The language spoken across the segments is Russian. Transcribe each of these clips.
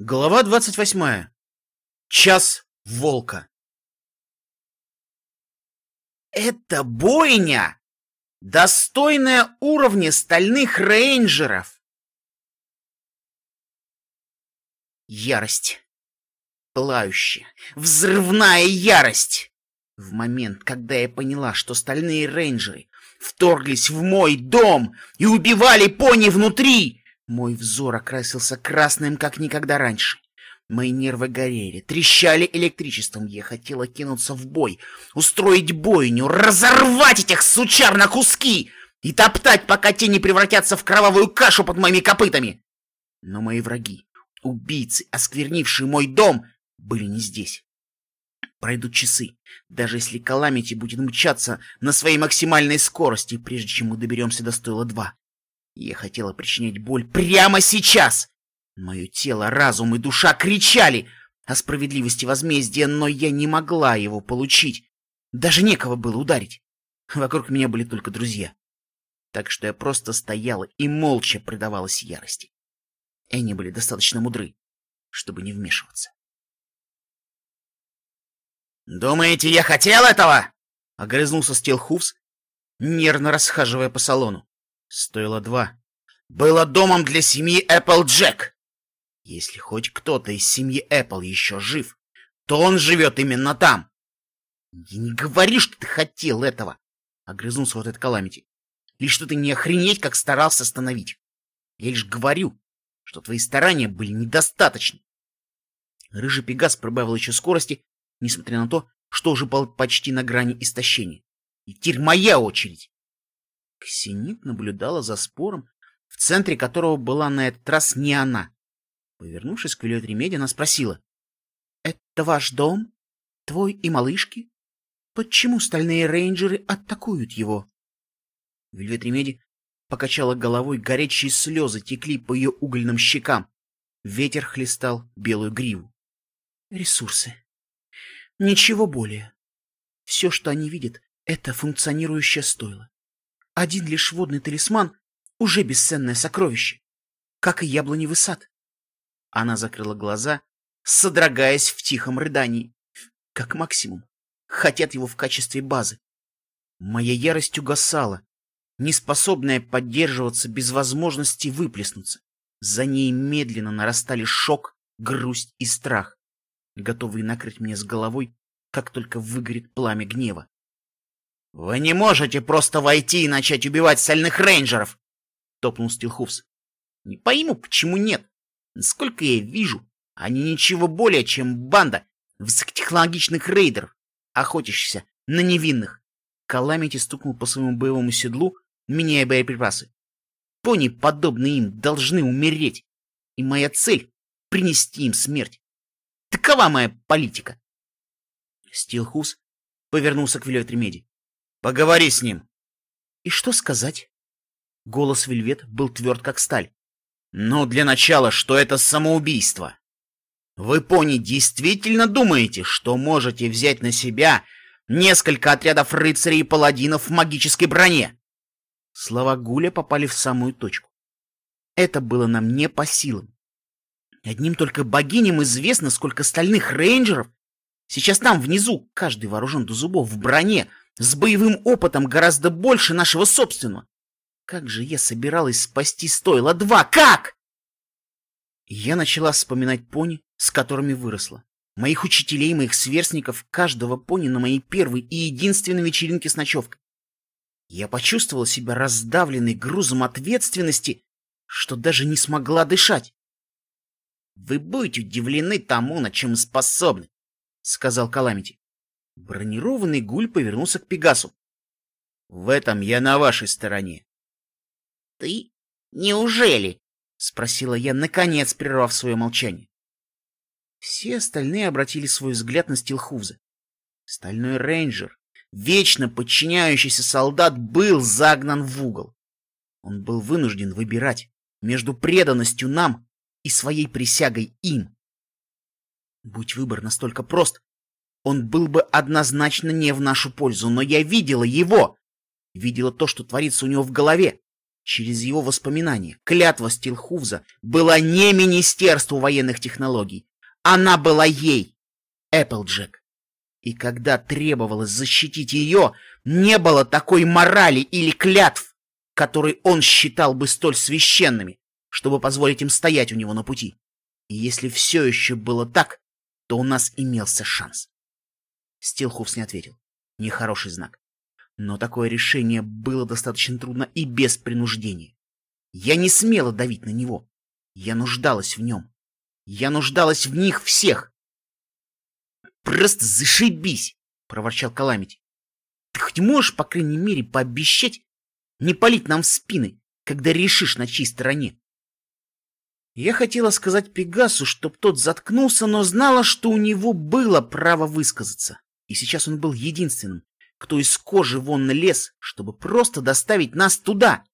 Глава 28. Час волка. Это бойня, достойная уровня стальных рейнджеров. Ярость. Плающая, взрывная ярость. В момент, когда я поняла, что стальные рейнджеры вторглись в мой дом и убивали пони внутри, мой взор окрасился красным, как никогда раньше. Мои нервы горели, трещали электричеством. Я хотела кинуться в бой, устроить бойню, разорвать этих сучар на куски и топтать, пока те не превратятся в кровавую кашу под моими копытами. Но мои враги, убийцы, осквернившие мой дом, были не здесь. Пройдут часы, даже если Каламити будет мчаться на своей максимальной скорости, прежде чем мы доберемся до стойла 2. Я хотела причинять боль прямо сейчас. Мое тело, разум и душа кричали о справедливости возмездия, но я не могла его получить. Даже некого было ударить. Вокруг меня были только друзья. Так что я просто стояла и молча предавалась ярости. они были достаточно мудры, чтобы не вмешиваться. «Думаете, я хотел этого?» — огрызнулся Стилхуфс, нервно расхаживая по салону. Стоило два. Было домом для семьи Эпплджек. Если хоть кто-то из семьи Эппл еще жив, то он живет именно там. Я не говори, что ты хотел этого, огрызнулся вот этот Каламити. Лишь что ты не охренеть, как старался остановить. Я лишь говорю, что твои старания были недостаточны. Рыжий Пегас прибавил еще скорости, несмотря на то, что уже был почти на грани истощения. И теперь моя очередь. Ксенит наблюдала за спором, в центре которого была на этот раз не она. Повернувшись к Вельвет Ремеди, она спросила. — Это ваш дом? Твой и малышки? Почему стальные рейнджеры атакуют его? Вельвет Ремеди покачала головой, горячие слезы текли по ее угольным щекам. Ветер хлестал белую гриву. Ресурсы. Ничего более. Все, что они видят, это функционирующее стойло. Один лишь водный талисман — уже бесценное сокровище, как и яблоневый сад. Она закрыла глаза, содрогаясь в тихом рыдании. Как максимум, хотят его в качестве базы. Моя ярость угасала, неспособная поддерживаться без возможности выплеснуться. За ней медленно нарастали шок, грусть и страх, готовые накрыть меня с головой, как только выгорит пламя гнева. «Вы не можете просто войти и начать убивать сальных рейнджеров!» — топнул Стилхуфс. «Не пойму, почему нет. Насколько я вижу, они ничего более, чем банда высокотехнологичных рейдеров, охотящихся на невинных». Каламити стукнул по своему боевому седлу, меняя боеприпасы. Пони, подобные им, должны умереть. И моя цель — принести им смерть. Такова моя политика. Стилхус повернулся к Ремеди. Поговори с ним. И что сказать? Голос Вельвет был тверд, как сталь. Ну, для начала, что это самоубийство. Вы, пони, действительно думаете, что можете взять на себя несколько отрядов рыцарей и паладинов в магической броне? Слова Гуля попали в самую точку. Это было нам не по силам. Одним только богиням известно, сколько стальных рейнджеров. Сейчас там, внизу, каждый вооружен до зубов в броне, с боевым опытом гораздо больше нашего собственного. Как же я собиралась спасти стоило два? Как? Я начала вспоминать пони, с которыми выросла. Моих учителей, моих сверстников, каждого пони на моей первой и единственной вечеринке с ночевкой. Я почувствовала себя раздавленной грузом ответственности, что даже не смогла дышать. «Вы будете удивлены тому, на чем способны», — сказал Каламити. Бронированный гуль повернулся к Пегасу. — В этом я на вашей стороне. — Ты? Неужели? — спросила я, наконец прервав свое молчание. Все остальные обратили свой взгляд на Стилхуза. Стальной рейнджер, вечно подчиняющийся солдат, был загнан в угол. Он был вынужден выбирать между преданностью нам и своей присягой им. Будь выбор настолько прост, он был бы однозначно не в нашу пользу, но я видела его. Видела то, что творится у него в голове. через его воспоминания. Клятва Стилхувза была не Министерству военных технологий. Она была ей, Эпплджек. И когда требовалось защитить ее, не было такой морали или клятв, которые он считал бы столь священными, чтобы позволить им стоять у него на пути. И если все еще было так, то у нас имелся шанс. Стилхувс не ответил. Нехороший знак. Но такое решение было достаточно трудно и без принуждения. Я не смела давить на него. Я нуждалась в нем. Я нуждалась в них всех. «Просто зашибись!» — проворчал Каламити. «Ты хоть можешь, по крайней мере, пообещать не палить нам в спины, когда решишь, на чьей стороне?» Я хотела сказать Пегасу, чтоб тот заткнулся, но знала, что у него было право высказаться. И сейчас он был единственным, кто из кожи вон лез, чтобы просто доставить нас туда.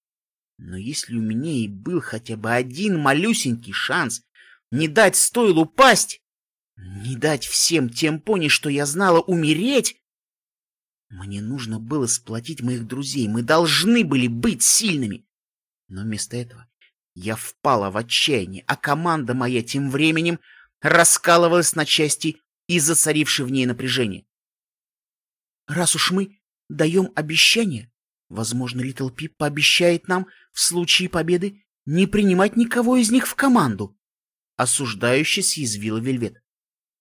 Но если у меня и был хотя бы один малюсенький шанс не дать стойлу упасть, не дать всем тем пони, что я знала, умереть, мне нужно было сплотить моих друзей, мы должны были быть сильными. Но вместо этого я впала в отчаяние, а команда моя тем временем раскалывалась на части из-за царившей в ней напряжения. Раз уж мы даем обещание, возможно, Литл Пип пообещает нам в случае победы не принимать никого из них в команду. Осуждающе съязвила Вельвет.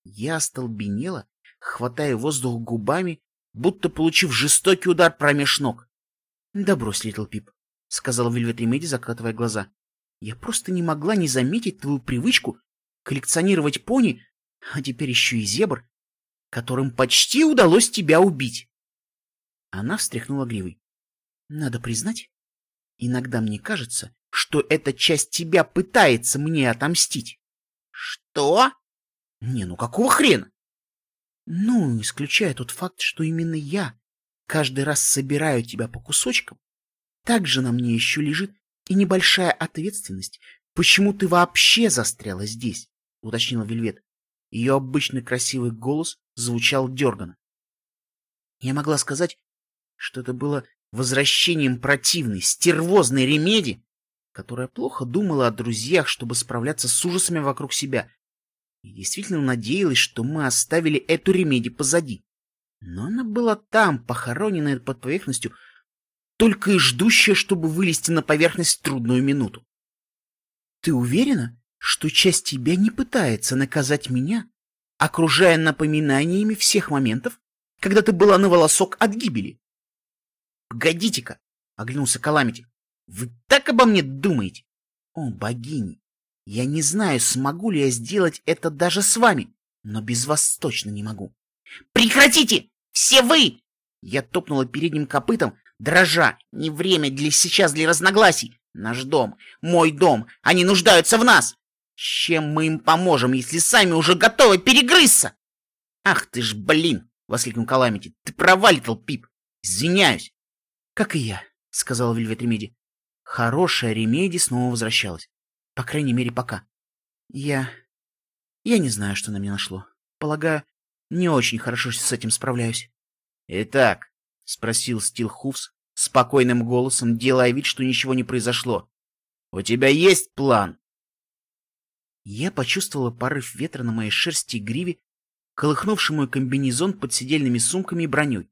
Я остолбенела, хватая воздух губами, будто получив жестокий удар промеж ног. — Да брось, Литл Пип, — сказала Вельвет Ремеди, закатывая глаза. — Я просто не могла не заметить твою привычку коллекционировать пони, а теперь еще и зебр которым почти удалось тебя убить. Она встряхнула гривой. Надо признать, иногда мне кажется, что эта часть тебя пытается мне отомстить. Что? Не, ну какого хрена? Ну, исключая тот факт, что именно я каждый раз собираю тебя по кусочкам, также на мне еще лежит и небольшая ответственность, почему ты вообще застряла здесь, уточнила Вельвет. Ее обычный красивый голос звучал дерганно. Я могла сказать, что это было возвращением противной, стервозной ремеди, которая плохо думала о друзьях, чтобы справляться с ужасами вокруг себя, и действительно надеялась, что мы оставили эту ремеди позади. Но она была там, похороненная под поверхностью, только и ждущая, чтобы вылезти на поверхность в трудную минуту. Ты уверена, что часть тебя не пытается наказать меня, окружая напоминаниями всех моментов, когда ты была на волосок от гибели. — Погодите-ка, — оглянулся Каламити, — вы так обо мне думаете? О, богини, я не знаю, смогу ли я сделать это даже с вами, но без вас точно не могу. — Прекратите! Все вы! Я топнула передним копытом, дрожа. Не время для сейчас для разногласий. Наш дом, мой дом, они нуждаются в нас. Чем мы им поможем, если сами уже готовы перегрызться? Ах ты ж, блин! — воскликнул Каламити. — Ты права, Литл Пип. Извиняюсь. — Как и я, — сказала Вельвет Ремеди. Хорошая Ремеди снова возвращалась. По крайней мере, пока. Я... Я не знаю, что на меня нашло. Полагаю, не очень хорошо с этим справляюсь. — Итак, — спросил Стил Хувс спокойным голосом, делая вид, что ничего не произошло. — У тебя есть план? Я почувствовала порыв ветра на моей шерсти и гриве, колыхнувший мой комбинезон под сидельными сумками и броней.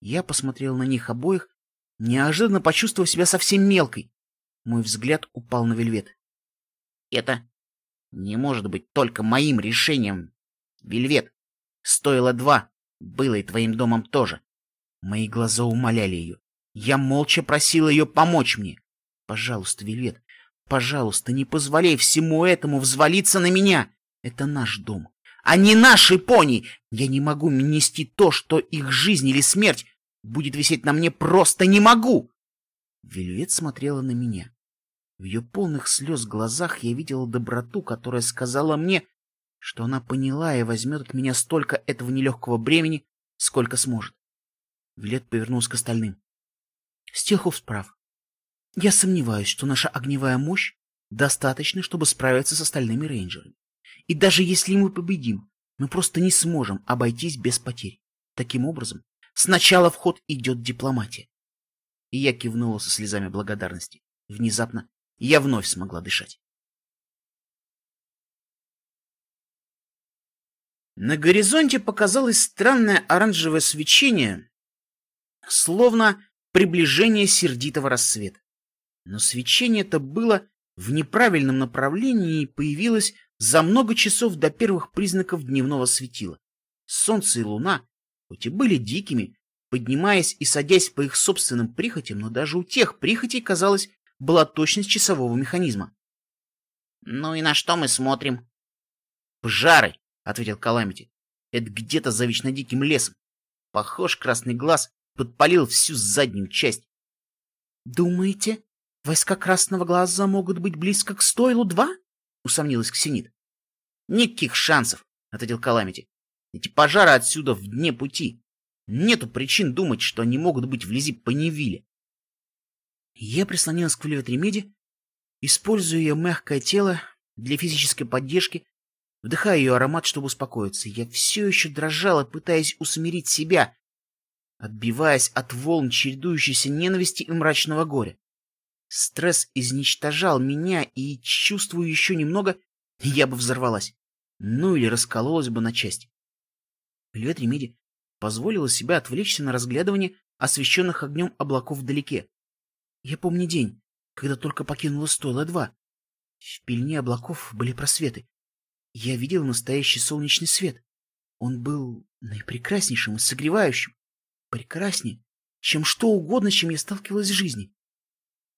Я посмотрел на них обоих, неожиданно почувствовав себя совсем мелкой. Мой взгляд упал на вельвет. Это не может быть только моим решением. Вельвет, стоило два, было и твоим домом тоже. Мои глаза умоляли ее. Я молча просил ее помочь мне. Пожалуйста, Вельвет, Пожалуйста, не позволяй всему этому взвалиться на меня. Это наш дом. Они наши пони. Я не могу нести то, что их жизнь или смерть будет висеть на мне, просто не могу. Вельвет смотрела на меня. В ее полных слез глазах я видела доброту, которая сказала мне, что она поняла и возьмет от меня столько этого нелегкого бремени, сколько сможет. Вилет повернулся к остальным. Стехов справ. Я сомневаюсь, что наша огневая мощь достаточна, чтобы справиться с остальными рейнджерами. И даже если мы победим, мы просто не сможем обойтись без потерь. Таким образом, сначала в ход идет дипломатия. И я кивнула со слезами благодарности. Внезапно я вновь смогла дышать. На горизонте показалось странное оранжевое свечение, словно приближение сердитого рассвета. Но свечение это было в неправильном направлении и появилось за много часов до первых признаков дневного светила. Солнце и луна, хоть и были дикими, поднимаясь и садясь по их собственным прихотям, но даже у тех прихотей, казалось, была точность часового механизма. — Ну и на что мы смотрим? — Пожары, — ответил Каламити. — Это где-то за вечно диким лесом. Похож, красный глаз подпалил всю заднюю часть. — Думаете, войска красного глаза могут быть близко к стойлу два? — усомнилась Ксенит. — Никаких шансов, — ответил Каламити. — Эти пожары отсюда в дне пути. Нету причин думать, что они могут быть вблизи Понивилля. Я прислонилась к Вельвет Ремеди, используя ее мягкое тело для физической поддержки, вдыхая ее аромат, чтобы успокоиться. Я все еще дрожала, пытаясь усмирить себя, отбиваясь от волн чередующейся ненависти и мрачного горя. Стресс изничтожал меня, и, чувствую еще немного, я бы взорвалась. Ну или раскололась бы на части. Вельвет Ремеди позволила себя отвлечься на разглядывание освещенных огнем облаков вдалеке. Я помню день, когда только покинула стойло два. В пельне облаков были просветы. Я видел настоящий солнечный свет. Он был наипрекраснейшим и согревающим. Прекраснее, чем что угодно, чем я сталкивалась в жизни.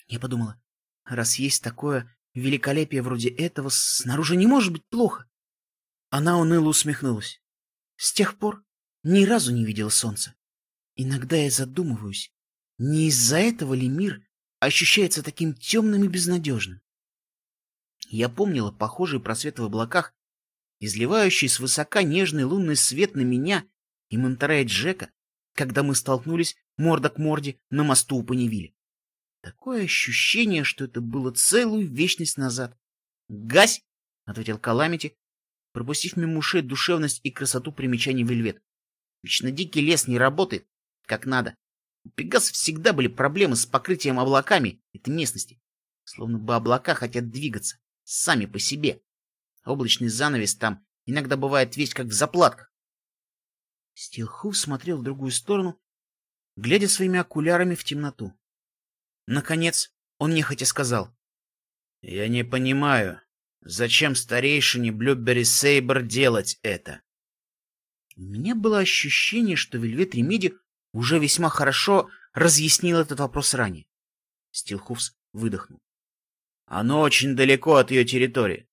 Я подумала, раз есть такое великолепие вроде этого, снаружи не может быть плохо. Она уныло усмехнулась. С тех пор ни разу не видела солнца. Иногда я задумываюсь, не из-за этого ли мир ощущается таким темным и безнадежным. Я помнила похожие просветы в облаках, изливающие свысока нежный лунный свет на меня и Монтерея Джека, когда мы столкнулись морда к морде на мосту у Паневиле. Такое ощущение, что это было целую вечность назад. «Гась!» — ответил Каламити, пропустив мимо ушей душевность и красоту примечаний Вельвет. «Вечно дикий лес не работает, как надо. У Пегаса всегда были проблемы с покрытием облаками этой местности. Словно бы облака хотят двигаться сами по себе. Облачный занавес там иногда бывает весь как в заплатках. Стилхуф смотрел в другую сторону, глядя своими окулярами в темноту. Наконец он нехотя сказал. — Я не понимаю, зачем старейшине Блюбери Сейбр делать это? У меня было ощущение, что Вельвет Ремеди уже весьма хорошо разъяснил этот вопрос ранее. Стилхуфс выдохнул. Оно очень далеко от ее территории.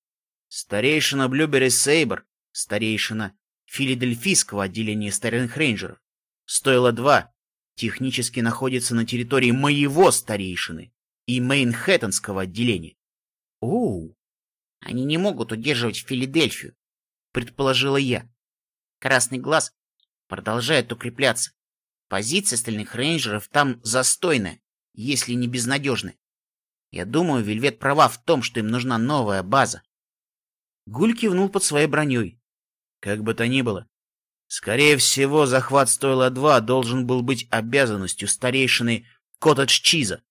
Старейшина Блюбери Сейбр, старейшина Филадельфийского отделения старинных рейнджеров, стоило два, технически находится на территории моего старейшины и Мейнхэттенского отделения. Оу, они не могут удерживать Филадельфию, предположила я. Красный глаз продолжает укрепляться. Позиция остальных рейнджеров там застойная, если не безнадежная. Я думаю, Вельвет права в том, что им нужна новая база. Гуль кивнул под своей броней. Как бы то ни было, скорее всего, захват стойла 2 должен был быть обязанностью старейшины Коттедж Чиза.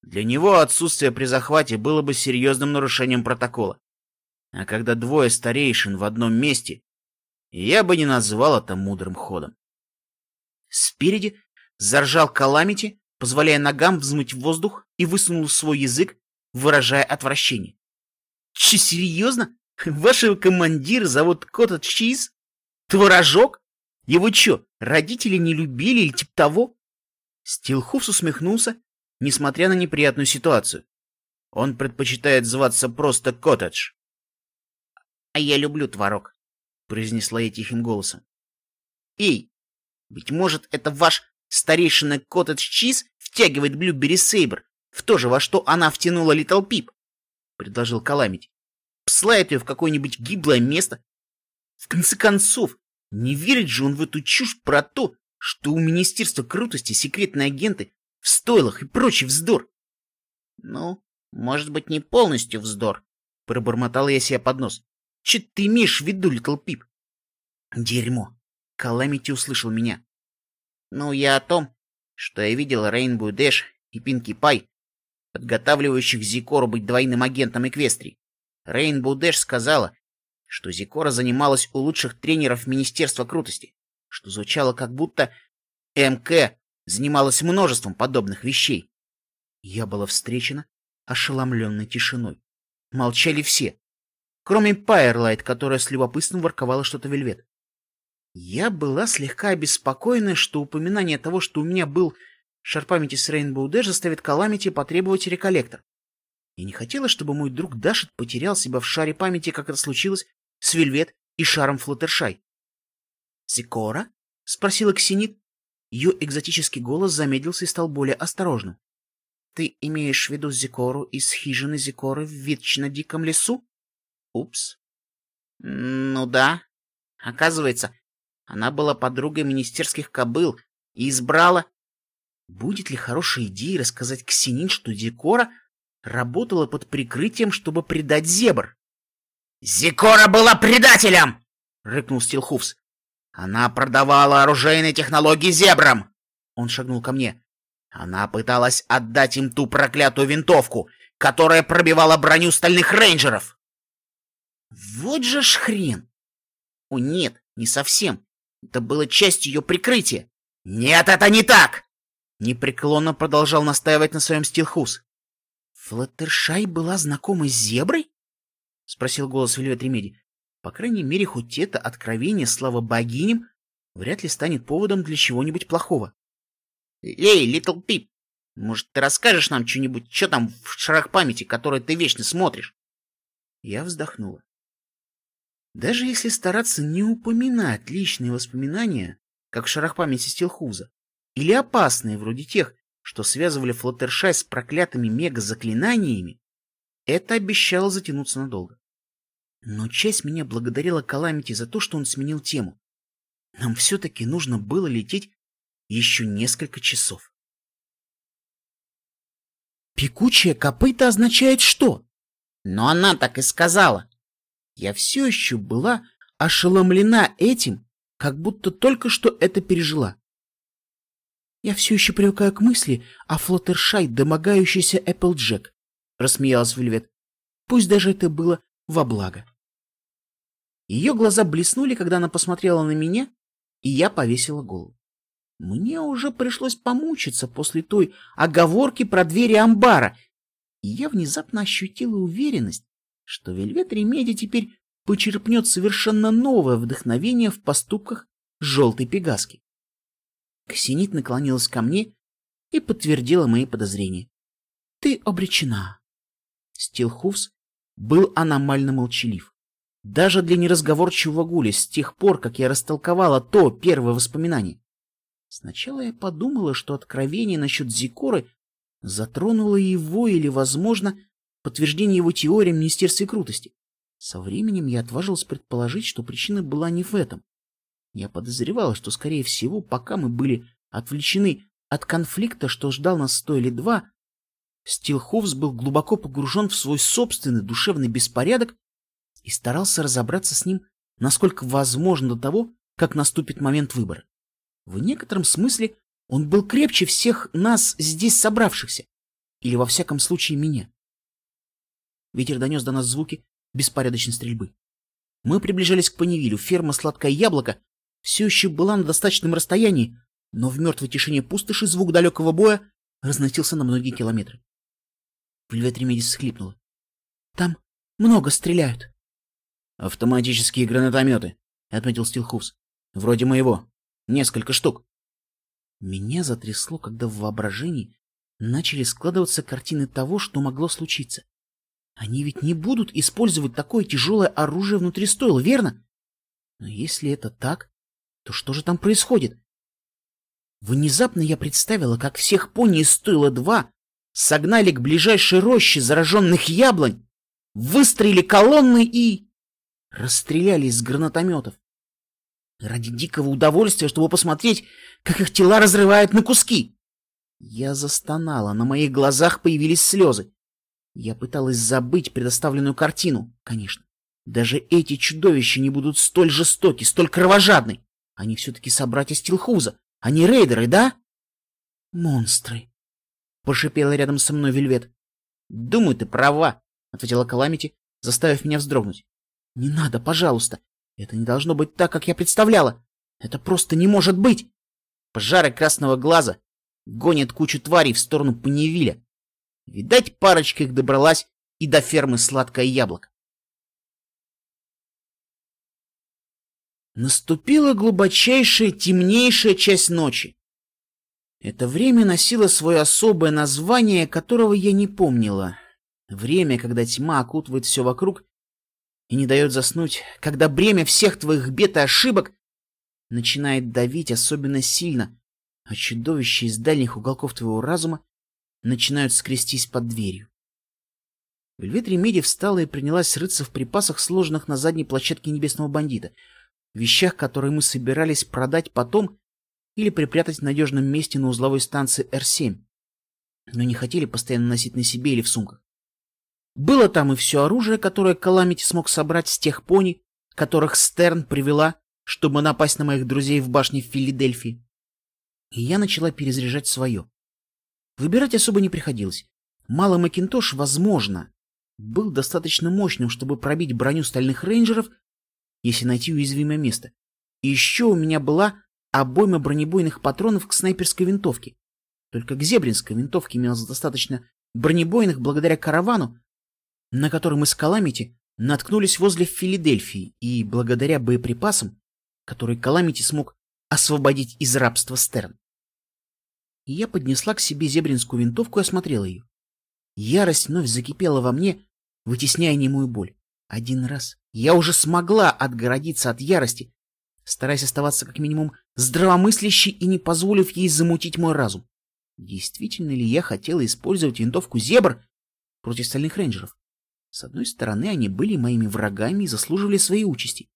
Для него отсутствие при захвате было бы серьезным нарушением протокола. А когда двое старейшин в одном месте, я бы не назвал это мудрым ходом. Спереди заржал Каламити, позволяя ногам взмыть в воздух и высунул свой язык, выражая отвращение. Че, серьезно? Вашего командира зовут Кота Чиз? Творожок? Его чё, родители не любили или типа того? Стилхуфс усмехнулся, несмотря на неприятную ситуацию. Он предпочитает зваться просто Коттедж. — А я люблю творог, — произнесла я тихим голосом. — Эй, быть может, это ваш старейшина Коттедж Чиз втягивает Блюбери Сейбр в то же, во что она втянула Литл Пип, — предложил Каламити. Посылает ее в какое-нибудь гиблое место. В конце концов, не верит же он в эту чушь про то, что у Министерства крутости секретные агенты в стойлах и прочий вздор. — Ну, может быть, не полностью вздор, — пробормотала я себе под нос. — Че ты имеешь в виду, Литл Пип? — Дерьмо. Каламити услышал меня. Ну, я о том, что я видел Рейнбоу Дэш и Пинки Пай подготавливающих Зикору быть двойным агентом Эквестрии. Рейнбоу Дэш сказала, что Зикора занималась у лучших тренеров Министерства крутости, что звучало как будто МК занималась множеством подобных вещей. Я была встречена ошеломленной тишиной. Молчали все, кроме Пайерлайт, которая с любопытством ворковала что-то Вельвет. Я была слегка обеспокоена, что упоминание того, что у меня был шар памяти с Рейнбоу Дэш, заставит Каламити потребовать реколлектор. Я не хотела, чтобы мой друг-дэшит потерял себя в шаре памяти, как это случилось с Вельвет и шаром Флаттершай. «Зикора?» — спросила Ксенит. Ее экзотический голос замедлился и стал более осторожным. «Ты имеешь в виду Зикору из хижины Зикоры в вечно диком лесу?» «Упс». «Ну да. Оказывается, она была подругой министерских кобыл и избрала... Будет ли хорошей идеей рассказать Ксенин, что Зикора работала под прикрытием, чтобы предать зебр? «Зикора была предателем!» — рыкнул Стилхуфс. «Она продавала оружейные технологии зебрам!» Он шагнул ко мне. Она пыталась отдать им ту проклятую винтовку, которая пробивала броню стальных рейнджеров. Вот же ж хрен! О нет, не совсем. Это было частью ее прикрытия. Нет, это не так! Непреклонно продолжал настаивать на своем Стилхус. Флаттершай была знакома с зеброй? — спросил голос Вельвет Ремеди. По крайней мере, хоть это откровение, слава богиням, вряд ли станет поводом для чего-нибудь плохого. — Эй, Литл Пип, может, ты расскажешь нам что-нибудь, что там в шарах памяти, которые ты вечно смотришь? Я вздохнула. Даже если стараться не упоминать личные воспоминания, как в шарах памяти Стилхуза, или опасные, вроде тех, что связывали Флаттершай с проклятыми мега-заклинаниями, это обещало затянуться надолго. Но часть меня благодарила Каламити за то, что он сменил тему. Нам все-таки нужно было лететь еще несколько часов. Пекучая копыта означает что? Но она так и сказала. Я все еще была ошеломлена этим, как будто только что это пережила. Я все еще привыкаю к мысли о Флоттершай, домогающейся Эпплджек. — рассмеялась Вельвет. «Пусть даже это было во благо». Ее глаза блеснули, когда она посмотрела на меня, и я повесила голову. Мне уже пришлось помучиться после той оговорки про двери амбара, и я внезапно ощутила уверенность, что Вельвет Ремеди теперь почерпнет совершенно новое вдохновение в поступках желтой пегаски. Ксенит наклонилась ко мне и подтвердила мои подозрения. — Ты обречена. Стилхуфс был аномально молчалив. Даже для неразговорчивого гуля с тех пор, как я растолковала то первое воспоминание. Сначала я подумала, что откровение насчет Зикоры затронуло его или, возможно, подтверждение его теории в Министерстве крутости. Со временем я отважилась предположить, что причина была не в этом. Я подозревала, что, скорее всего, пока мы были отвлечены от конфликта, что ждал нас сто или два, Стилховс был глубоко погружен в свой собственный душевный беспорядок и старался разобраться с ним, насколько возможно до того, как наступит момент выбора. В некотором смысле он был крепче всех нас здесь собравшихся, или во всяком случае меня. Ветер донес до нас звуки беспорядочной стрельбы. Мы приближались к Паневилю, ферма «Сладкое яблоко» все еще была на достаточном расстоянии, но в мертвой тишине пустоши звук далекого боя разносился на многие километры. Вельвет Ремедис схлипнула. — Там много стреляют. — Автоматические гранатометы, — отметил Стилхус. — Вроде моего. Несколько штук. Меня затрясло, когда в воображении начали складываться картины того, что могло случиться. Они ведь не будут использовать такое тяжелое оружие внутри стойла, верно? Но если это так, то что же там происходит? Внезапно я представила, как всех пони из стойла согнали к ближайшей роще зараженных яблонь, выстроили колонны и... расстреляли из гранатометов. Ради дикого удовольствия, чтобы посмотреть, как их тела разрывают на куски. Я застонала, на моих глазах появились слезы. Я пыталась забыть предоставленную картину, конечно. Даже эти чудовища не будут столь жестоки, столь кровожадны. Они все-таки собратья Стилхуза, они рейдеры, да? Монстры. — прошипела рядом со мной Вельвет. Думаю, ты права, ответила Каламити, заставив меня вздрогнуть. Не надо, пожалуйста. Это не должно быть так, как я представляла. Это просто не может быть. Пожары красного глаза гонят кучу тварей в сторону Паневиля. Видать, парочка их добралась и до фермы сладкое яблоко. Наступила глубочайшая, темнейшая часть ночи. Это время носило свое особое название, которого я не помнила. Время, когда тьма окутывает все вокруг и не дает заснуть, когда бремя всех твоих бед и ошибок начинает давить особенно сильно, а чудовища из дальних уголков твоего разума начинают скрестись под дверью. Вельвет Ремеди встала и принялась рыться в припасах, сложенных на задней площадке небесного бандита, вещах, которые мы собирались продать потом или припрятать в надежном месте на узловой станции Р-7, но не хотели постоянно носить на себе или в сумках. Было там и все оружие, которое Каламити смог собрать с тех пони, которых Стерн привела, чтобы напасть на моих друзей в башне в Филадельфии. И я начала перезаряжать свое. Выбирать особо не приходилось. Малый Макинтош, возможно, был достаточно мощным, чтобы пробить броню стальных рейнджеров, если найти уязвимое место. И еще у меня была обойма бронебойных патронов к снайперской винтовке. Только к зебринской винтовке имелось достаточно бронебойных благодаря каравану, на который мы с Каламити наткнулись возле Филадельфии, и благодаря боеприпасам, которые Каламити смог освободить из рабства Стерн. Я поднесла к себе зебринскую винтовку и осмотрела ее. Ярость вновь закипела во мне, вытесняя немую боль. Один раз я уже смогла отгородиться от ярости, стараясь оставаться как минимум здравомыслящей и не позволив ей замутить мой разум. Действительно ли я хотела использовать винтовку «Зебр» против стальных рейнджеров? С одной стороны, они были моими врагами и заслуживали своей участи.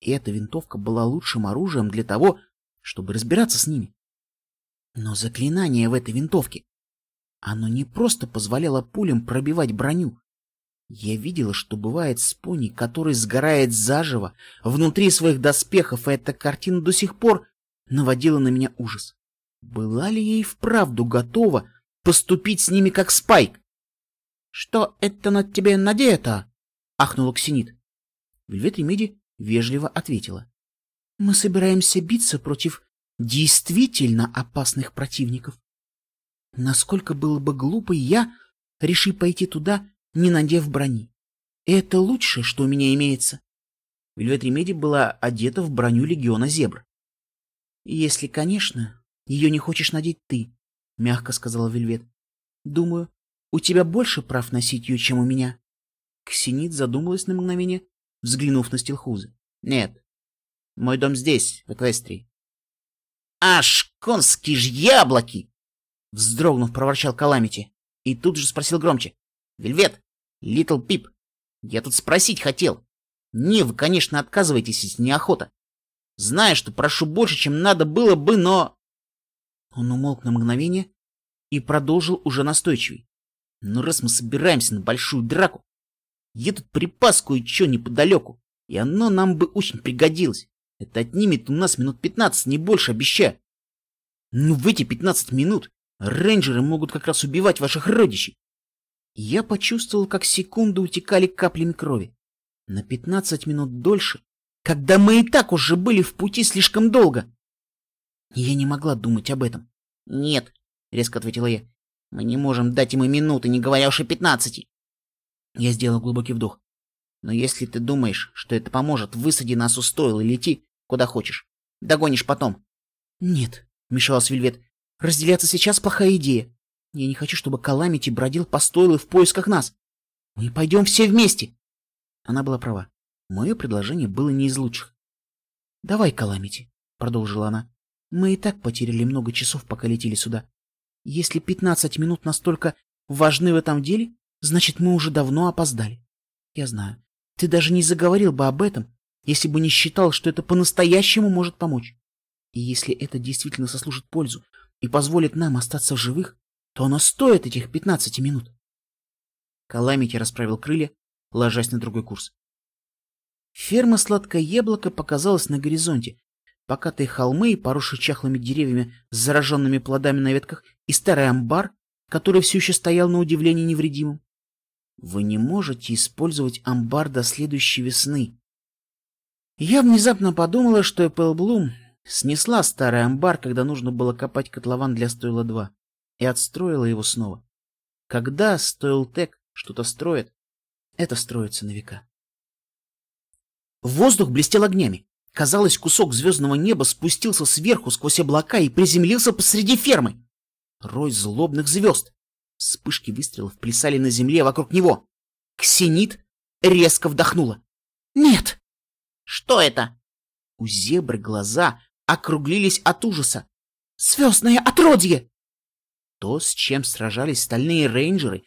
И эта винтовка была лучшим оружием для того, чтобы разбираться с ними. Но заклинание в этой винтовке, оно не просто позволяло пулям пробивать броню. Я видела, что бывает с пони, который сгорает заживо внутри своих доспехов, и эта картина до сих пор наводила на меня ужас. Была ли ей вправду готова поступить с ними как Спайк? «Что это над тебе надето?» — ахнула Ксенит. Вельвет Ремиди вежливо ответила. «Мы собираемся биться против действительно опасных противников. Насколько было бы глупо я, реши пойти туда, не надев брони. это лучшее, что у меня имеется». Вельвет Ремеди была одета в броню легиона зебр. «Если, конечно, ее не хочешь надеть ты», — мягко сказала Вельвет. «Думаю, у тебя больше прав носить ее, чем у меня. Ксенит задумалась на мгновение, взглянув на Стилхуза. Нет, мой дом здесь, в Эквестрии. Аж конские ж яблоки! Вздрогнув, проворчал Каламити и тут же спросил громче. Вельвет, Литл Пип, я тут спросить хотел. Не, вы, конечно, отказываетесь, если неохота. Знаю, что прошу больше, чем надо было бы, но... Он умолк на мгновение и продолжил уже настойчивей. Но раз мы собираемся на большую драку, я тут припас кое-что неподалеку, и оно нам бы очень пригодилось. Это отнимет у нас минут пятнадцать, не больше, обещаю. Ну, в эти пятнадцать минут рейнджеры могут как раз убивать ваших родичей. Я почувствовал, как секунды утекали каплями крови. На пятнадцать минут дольше, когда мы и так уже были в пути слишком долго. Я не могла думать об этом. — Нет, — резко ответила я. Мы не можем дать ему минуты, не говоря уж о пятнадцати. Я сделал глубокий вдох. Но если ты думаешь, что это поможет, высади нас у стойла и лети куда хочешь. Догонишь потом. Нет, вмешалась Вельвет. Разделяться сейчас плохая идея. Я не хочу, чтобы Каламити бродил по стойлу в поисках нас. Мы пойдем все вместе. Она была права. Мое предложение было не из лучших. Давай, Каламити, продолжила она. Мы и так потеряли много часов, пока летели сюда. Если пятнадцать минут настолько важны в этом деле, значит, мы уже давно опоздали. Я знаю, ты даже не заговорил бы об этом, если бы не считал, что это по-настоящему может помочь. И если это действительно сослужит пользу и позволит нам остаться в живых, то оно стоит этих пятнадцати минут. Каламити расправил крылья, ложась на другой курс. Ферма «Сладкое яблоко» показалась на горизонте, покатые холмы, поросшие чахлыми деревьями с зараженными плодами на ветках, и старый амбар, который все еще стоял на удивление невредимым. Вы не можете использовать амбар до следующей весны. Я внезапно подумала, что Эппл Блум снесла старый амбар, когда нужно было копать котлован для стойла 2, и отстроила его снова. Когда стоил Тек что-то строит, это строится на века. Воздух блестел огнями. Казалось, кусок звездного неба спустился сверху сквозь облака и приземлился посреди фермы. Рой злобных звезд. Вспышки выстрелов плясали на земле вокруг него. Ксенит резко вдохнула. «Нет!» «Что это?» У зебры глаза округлились от ужаса. «Звездное отродье!» То, с чем сражались стальные рейнджеры,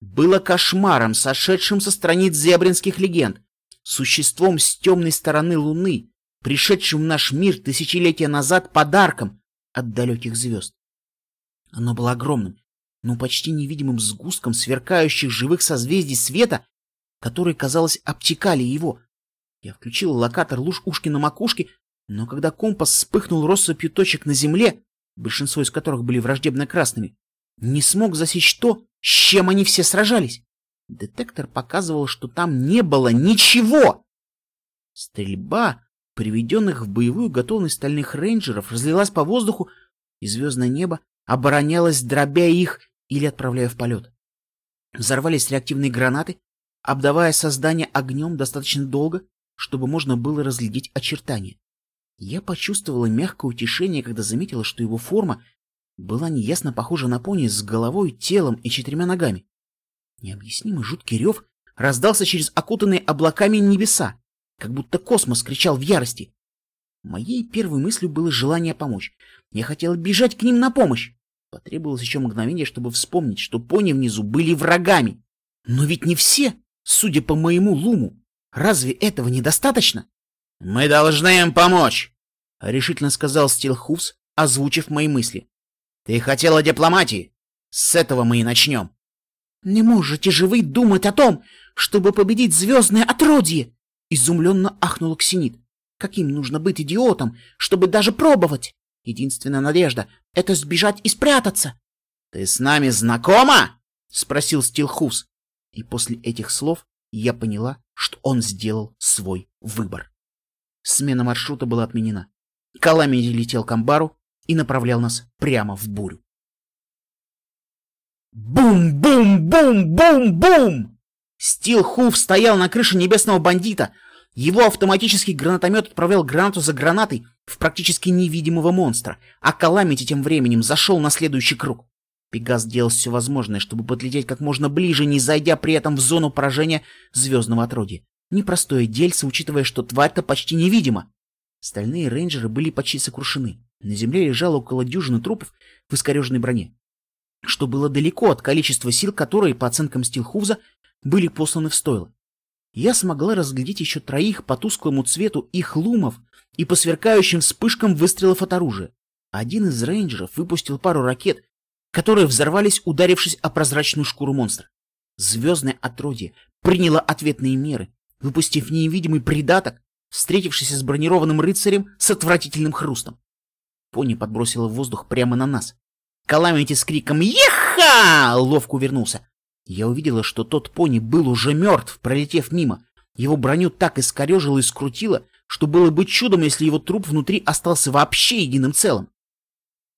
было кошмаром, сошедшим со страниц зебринских легенд, существом с темной стороны Луны, пришедшим в наш мир тысячелетия назад подарком от далеких звезд. Оно было огромным, но почти невидимым сгустком сверкающих живых созвездий света, которые, казалось, обтекали его. Я включил локатор луж ушки на макушке, но когда компас вспыхнул россыпью точек на земле, большинство из которых были враждебно красными, не смог засечь то, с чем они все сражались. Детектор показывал, что там не было ничего. Стрельба, приведенных в боевую готовность стальных рейнджеров, разлилась по воздуху, и звездное небо оборонялось, дробя их или отправляя в полет. Взорвались реактивные гранаты, обдавая создание огнем достаточно долго, чтобы можно было разглядеть очертания. Я почувствовала мягкое утешение, когда заметила, что его форма была неясно похожа на пони с головой, телом и четырьмя ногами. Необъяснимый жуткий рев раздался через окутанные облаками небеса, как будто космос кричал в ярости. Моей первой мыслью было желание помочь. Я хотела бежать к ним на помощь. Потребовалось еще мгновение, чтобы вспомнить, что пони внизу были врагами. Но ведь не все, судя по моему луму. Разве этого недостаточно? — Мы должны им помочь, — решительно сказал Стилхуфс, озвучив мои мысли. — Ты хотела дипломатии? С этого мы и начнем. — Не можете же вы думать о том, чтобы победить звездное отродье? — изумленно ахнула Ксенит. — Каким нужно быть идиотом, чтобы даже пробовать? Единственная надежда — это сбежать и спрятаться. — Ты с нами знакома? — спросил Стилхус. И после этих слов я поняла, что он сделал свой выбор. Смена маршрута была отменена. Каламити летел к амбару и направлял нас прямо в бурю. Бум-бум-бум-бум-бум! Стил Хуф стоял на крыше небесного бандита. Его автоматический гранатомет отправлял гранату за гранатой в практически невидимого монстра, а Каламити тем временем зашел на следующий круг. Пегас делал все возможное, чтобы подлететь как можно ближе, не зайдя при этом в зону поражения звездного отродья. Непростое дельце, учитывая, что тварь-то почти невидима. Стальные рейнджеры были почти сокрушены. На земле лежало около дюжины трупов в искореженной броне, что было далеко от количества сил, которые, по оценкам Стилхуза, были посланы в стойло. Я смогла разглядеть еще троих по тусклому цвету их лумов и по сверкающим вспышкам выстрелов от оружия. Один из рейнджеров выпустил пару ракет, которые взорвались, ударившись о прозрачную шкуру монстра. Звездное отродье приняло ответные меры, выпустив невидимый придаток, встретившийся с бронированным рыцарем с отвратительным хрустом. Пони подбросила воздух прямо на нас. Каламити с криком «Еха!» ловко увернулся. Я увидела, что тот пони был уже мертв, пролетев мимо. Его броню так искорежило и скрутило, что было бы чудом, если его труп внутри остался вообще единым целым.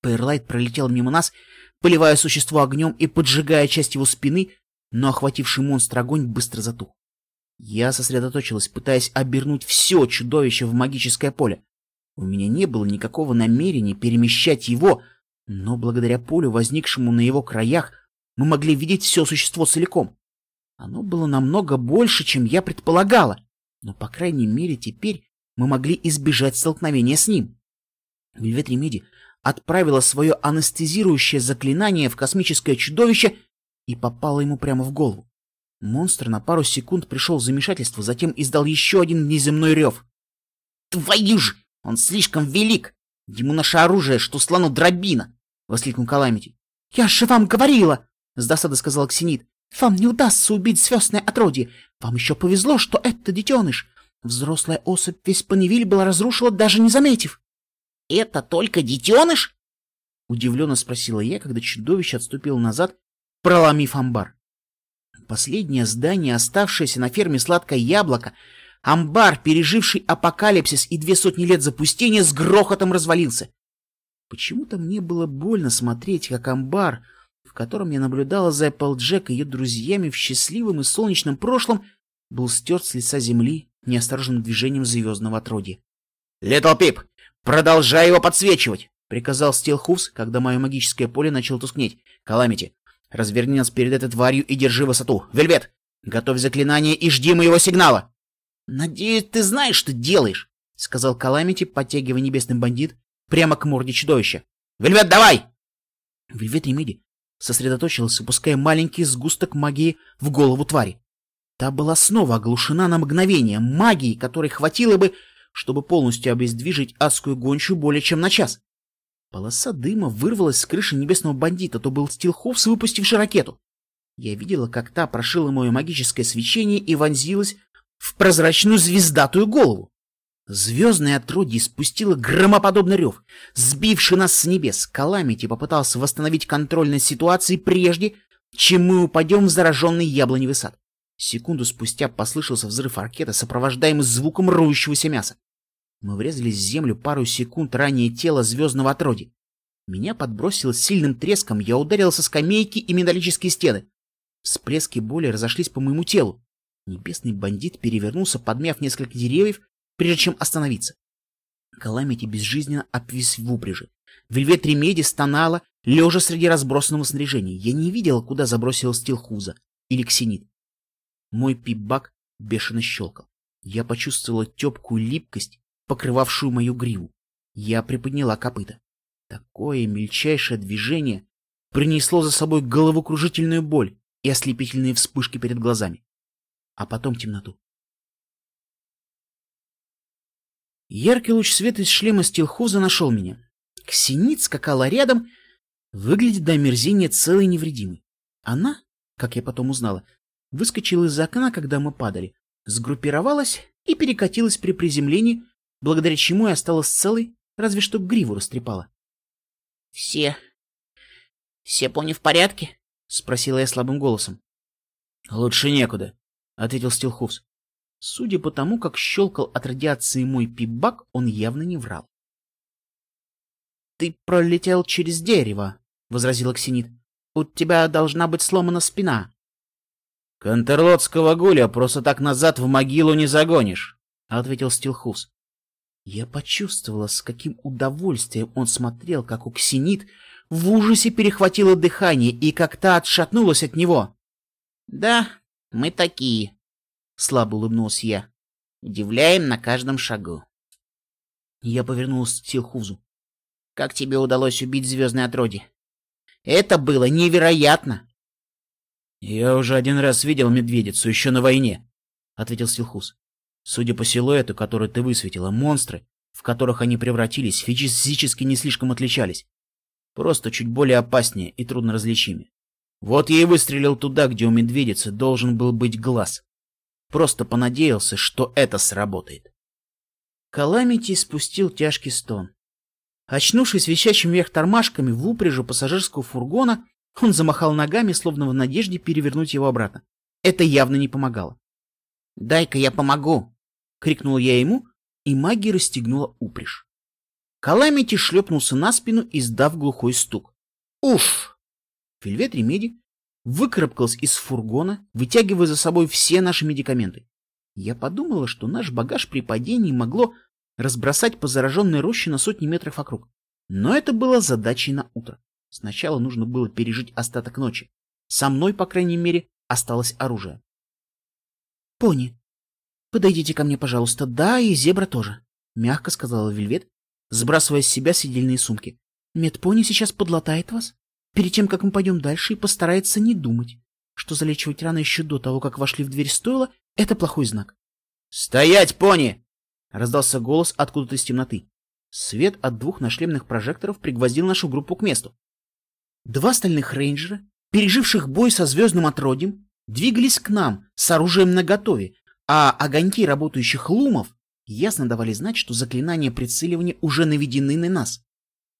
Пэрлайт пролетел мимо нас, поливая существо огнем и поджигая часть его спины, но охвативший монстр огонь быстро затух. Я сосредоточилась, пытаясь обернуть все чудовище в магическое поле. У меня не было никакого намерения перемещать его, но благодаря полю, возникшему на его краях, мы могли видеть все существо целиком. Оно было намного больше, чем я предполагала, но, по крайней мере, теперь мы могли избежать столкновения с ним. Вельвет Ремеди отправила свое анестезирующее заклинание в космическое чудовище и попало ему прямо в голову. Монстр на пару секунд пришел в замешательство, затем издал еще один неземной рев. «Твою ж! Он слишком велик! Ему наше оружие, что слону дробина!» — воскликнул Каламити. «Я же вам говорила!» — с досадой сказал Ксенит. «Вам не удастся убить звездное отродье. Вам еще повезло, что это детеныш. Взрослая особь весь Паневиль была разрушила, даже не заметив». «Это только детеныш?» — удивленно спросила я, когда чудовище отступило назад, проломив амбар. Последнее здание, оставшееся на ферме «Сладкое яблоко», амбар, переживший апокалипсис и две сотни лет запустения, с грохотом развалился. Почему-то мне было больно смотреть, как амбар, в котором я наблюдала за Эпплджек и ее друзьями в счастливом и солнечном прошлом, был стерт с лица земли неосторожным движением звездного отродья. «Литл Пип, продолжай его подсвечивать!» — приказал Стилхус, когда мое магическое поле начало тускнеть. «Каламити, разверни нас перед этой тварью и держи высоту. Вельвет, готовь заклинание и жди моего сигнала!» «Надеюсь, ты знаешь, что делаешь!» — сказал Каламити, подтягивая небесный бандит прямо к морде чудовища. «Вельвет, давай!» Вельвет Ремиди сосредоточился, пуская маленький сгусток магии в голову твари. Та была снова оглушена на мгновение магией, которой хватило бы, чтобы полностью обездвижить адскую гончую более чем на час. Полоса дыма вырвалась с крыши небесного бандита, то был Стилховс, выпустивший ракету. Я видела, как та прошила мое магическое свечение и вонзилась в прозрачную звездатую голову. Звездное отродье спустило громоподобный рев, сбивший нас с небес. Каламити попытался восстановить контроль над ситуацией прежде, чем мы упадем в зараженный яблоневый сад. Секунду спустя послышался взрыв ракеты, сопровождаемый звуком рвущегося мяса. Мы врезались в землю пару секунд ранее тело звездного отродья. Меня подбросило сильным треском, я ударил со скамейки и металлические стены. Всплески боли разошлись по моему телу. Небесный бандит перевернулся, подмяв несколько деревьев, прежде чем остановиться. Каламити безжизненно обвис в упряжи. Вельвет Ремеди стонала, лежа среди разбросанного снаряжения. Я не видела, куда забросил стилхуза или ксенит. Мой пипбак бешено щелкал. Я почувствовала тепкую липкость, покрывавшую мою гриву. Я приподняла копыта. Такое мельчайшее движение принесло за собой головокружительную боль и ослепительные вспышки перед глазами. А потом темноту. Яркий луч света из шлема стилхуза нашел меня. Ксенит скакала рядом, выглядит до омерзения целой невредимой. Она, как я потом узнала, выскочила из окна, когда мы падали, сгруппировалась и перекатилась при приземлении, благодаря чему я осталась целой, разве что гриву растрепала. — Все... все пони в порядке? — спросила я слабым голосом. — Лучше некуда, — ответил Стилховс. Судя по тому, как щелкал от радиации мой пипбак, он явно не врал. — Ты пролетел через дерево, — возразил Ксенит. — У тебя должна быть сломана спина. «Контерлотского гуля просто так назад в могилу не загонишь», — ответил Стилхус. Я почувствовала, с каким удовольствием он смотрел, как у Ксенит в ужасе перехватило дыхание и как та отшатнулась от него. «Да, мы такие», — слабо улыбнулась я. «Удивляем на каждом шагу». Я повернулась к Стилхузу. «Как тебе удалось убить звездное отродье?» «Это было невероятно!» «Я уже один раз видел медведицу, еще на войне», — ответил Стилхус. «Судя по силуэту, который ты высветила, монстры, в которых они превратились, физически не слишком отличались. Просто чуть более опаснее и трудно различимы. Вот я и выстрелил туда, где у медведицы должен был быть глаз. Просто понадеялся, что это сработает». Каламити спустил тяжкий стон. Очнувшись висящим вверх тормашками в упряжи пассажирского фургона, он замахал ногами, словно в надежде перевернуть его обратно. Это явно не помогало. «Дай-ка я помогу!» — крикнул я ему, и магия расстегнула упряжь. Каламити шлепнулся на спину, издав глухой стук. «Уф!» Вельвет Ремеди выкарабкался из фургона, вытягивая за собой все наши медикаменты. Я подумала, что наш багаж при падении могло разбросать по зараженной роще на сотни метров вокруг. Но это было задачей на утро. Сначала нужно было пережить остаток ночи. Со мной, по крайней мере, осталось оружие. — Пони, подойдите ко мне, пожалуйста. Да, и зебра тоже, — мягко сказала Вельвет, сбрасывая с себя сидельные сумки. — Медпони сейчас подлатает вас, перед тем, как мы пойдем дальше, и постарается не думать, что залечивать раны еще до того, как вошли в дверь стоило, это плохой знак. — Стоять, пони! — раздался голос откуда-то из темноты. Свет от двух нашлемных прожекторов пригвоздил нашу группу к месту. Два остальных рейнджера, переживших бой со звездным отродьем, двигались к нам с оружием наготове, а огоньки работающих лумов ясно давали знать, что заклинания прицеливания уже наведены на нас.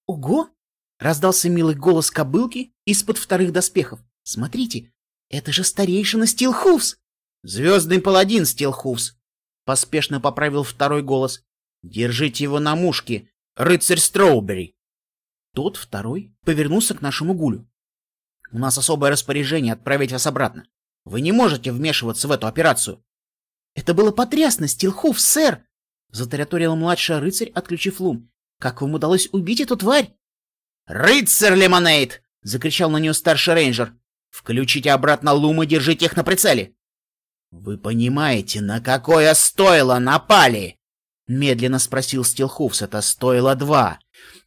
«Ого!» — раздался милый голос кобылки из-под вторых доспехов. «Смотрите, Это же старейшина Стилхуфс! Звездный паладин Стилхуфс! Поспешно поправил второй голос. Держите его на мушке, рыцарь Строубери. Тот, второй, повернулся к нашему гулю. У нас особое распоряжение отправить вас обратно. Вы не можете вмешиваться в эту операцию. Это было потрясно, Стилхуф, сэр! Затараторил младший рыцарь, отключив лум. Как вам удалось убить эту тварь? «Рыцарь Лемонейд!» — закричал на нее старший рейнджер. «Включите обратно лум и держите их на прицеле!» «Вы понимаете, на какое стоило напали?» Медленно спросил Стилхуфс. Это стоило два.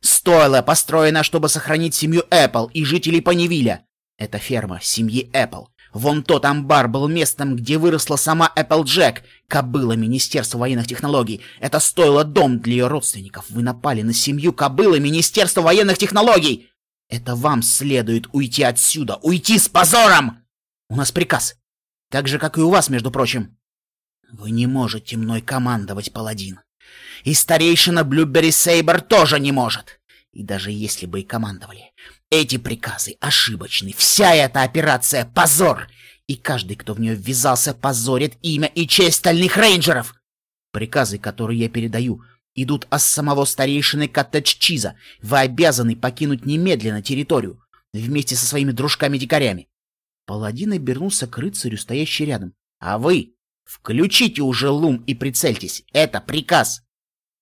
Стоило построено, чтобы сохранить семью Эппл и жителей Панивиля. Это ферма семьи Эппл. Вон тот амбар был местом, где выросла сама Эпплджек, кобыла Министерства военных технологий. Это стоило дом для ее родственников. Вы напали на семью кобылы Министерства военных технологий. Это вам следует уйти отсюда, уйти с позором! У нас приказ. Так же, как и у вас, между прочим. Вы не можете мной командовать, паладин. И старейшина Блюбери Сейбер тоже не может. И даже если бы и командовали, эти приказы ошибочны. Вся эта операция — позор. И каждый, кто в нее ввязался, позорит имя и честь стальных рейнджеров. Приказы, которые я передаю, идут от самого старейшины Коттедж-Чиза. Вы обязаны покинуть немедленно территорию вместе со своими дружками-дикарями. Паладин обернулся к рыцарю, стоящий рядом. А вы включите уже лум и прицельтесь. Это приказ.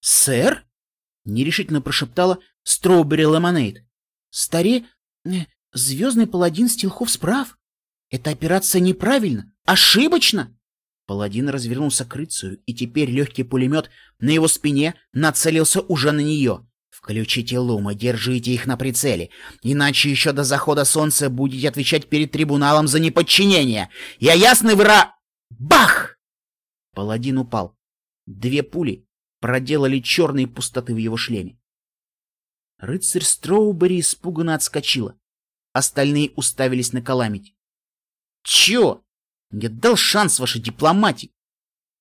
«Сэр?» — нерешительно прошептала Строубери Лемонейд. «Старе... Э, звездный паладин Стилхов справ. Эта операция неправильна, ошибочна!» Паладин развернулся к рыцарю, и теперь легкий пулемет на его спине нацелился уже на нее. «Включите лума, держите их на прицеле, иначе еще до захода солнца будете отвечать перед трибуналом за неподчинение. Я ясный вра...» Бах! Паладин упал. Две пули проделали черные пустоты в его шлеме. Рыцарь Строубери испуганно отскочила. Остальные уставились на Каламити. Чё? Я дал шанс вашей дипломатии.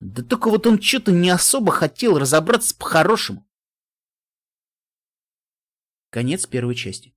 Да только вот он что-то не особо хотел разобраться по-хорошему. Конец первой части.